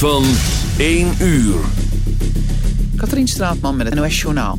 van 1 uur. Katrien Straatman met het NOS Journaal.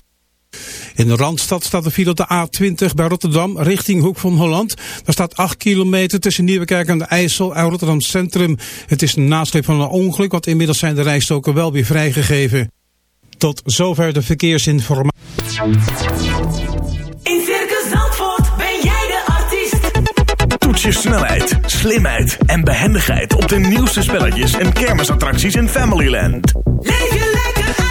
In de Randstad staat de file op de A20 bij Rotterdam richting Hoek van Holland. Daar staat 8 kilometer tussen Nieuwekerk en de IJssel en Rotterdam Centrum. Het is een nasleep van een ongeluk, want inmiddels zijn de rijstoken wel weer vrijgegeven. Tot zover de verkeersinformatie. In Circus Zandvoort ben jij de artiest. Toets je snelheid, slimheid en behendigheid op de nieuwste spelletjes en kermisattracties in Familyland. Leef je lekker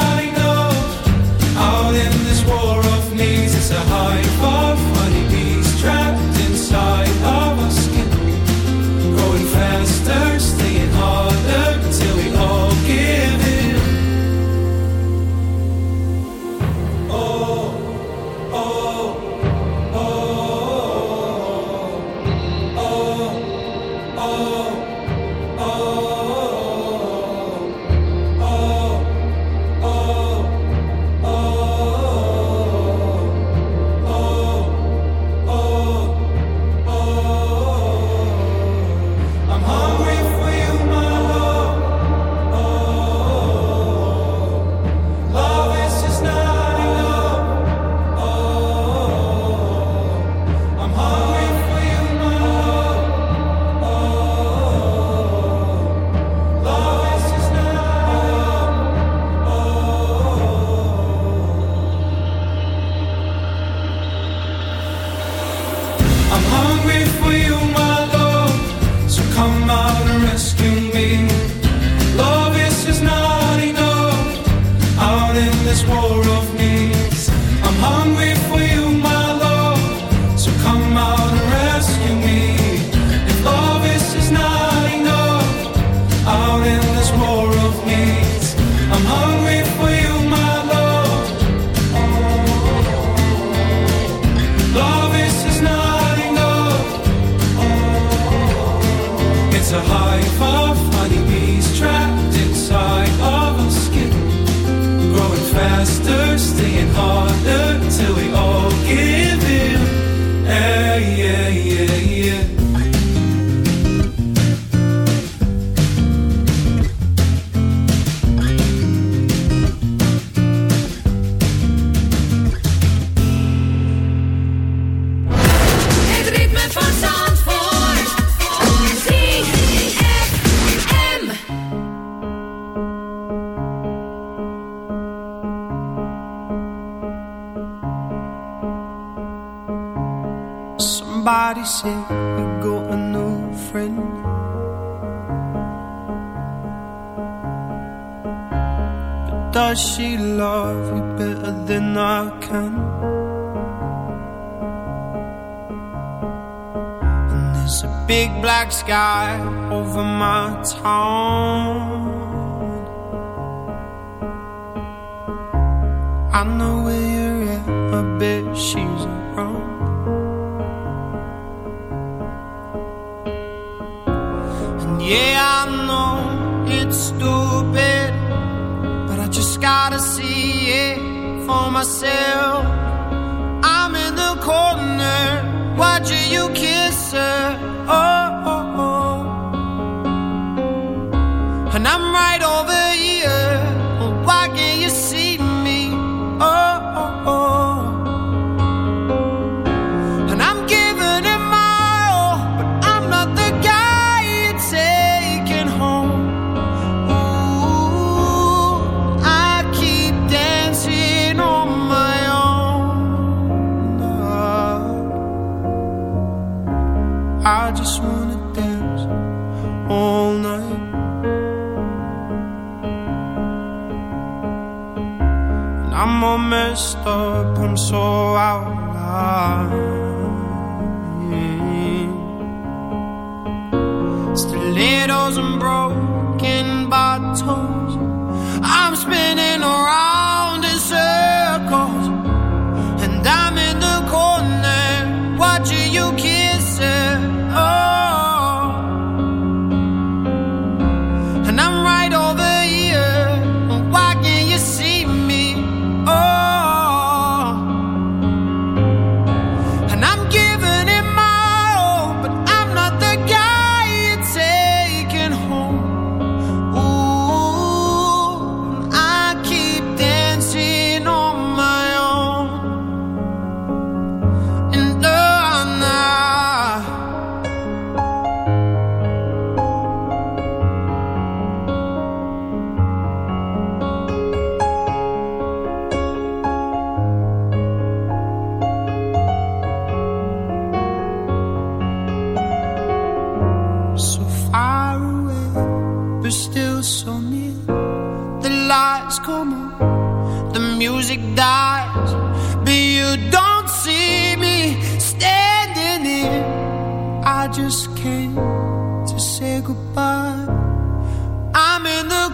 me.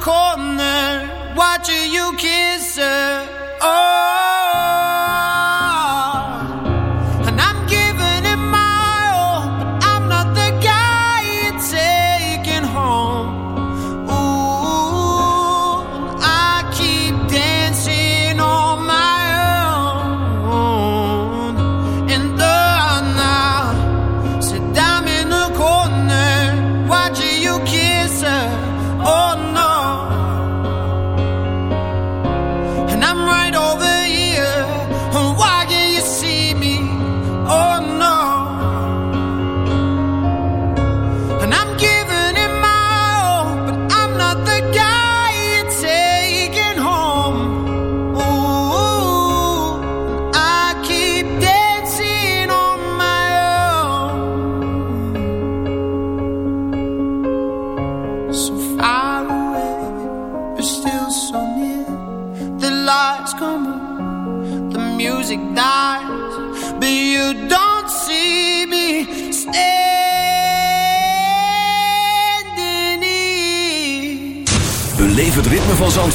corner, watching you kiss her.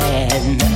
moving.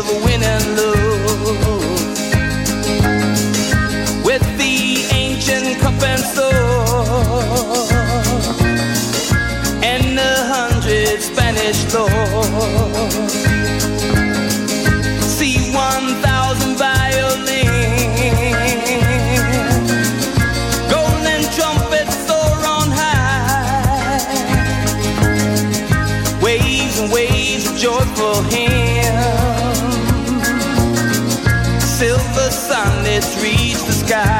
of and lose with the ancient cup and sword and the hundred Spanish lords. See one thousand violins, golden trumpets soar on high, waves and waves of joyful hymns. sky.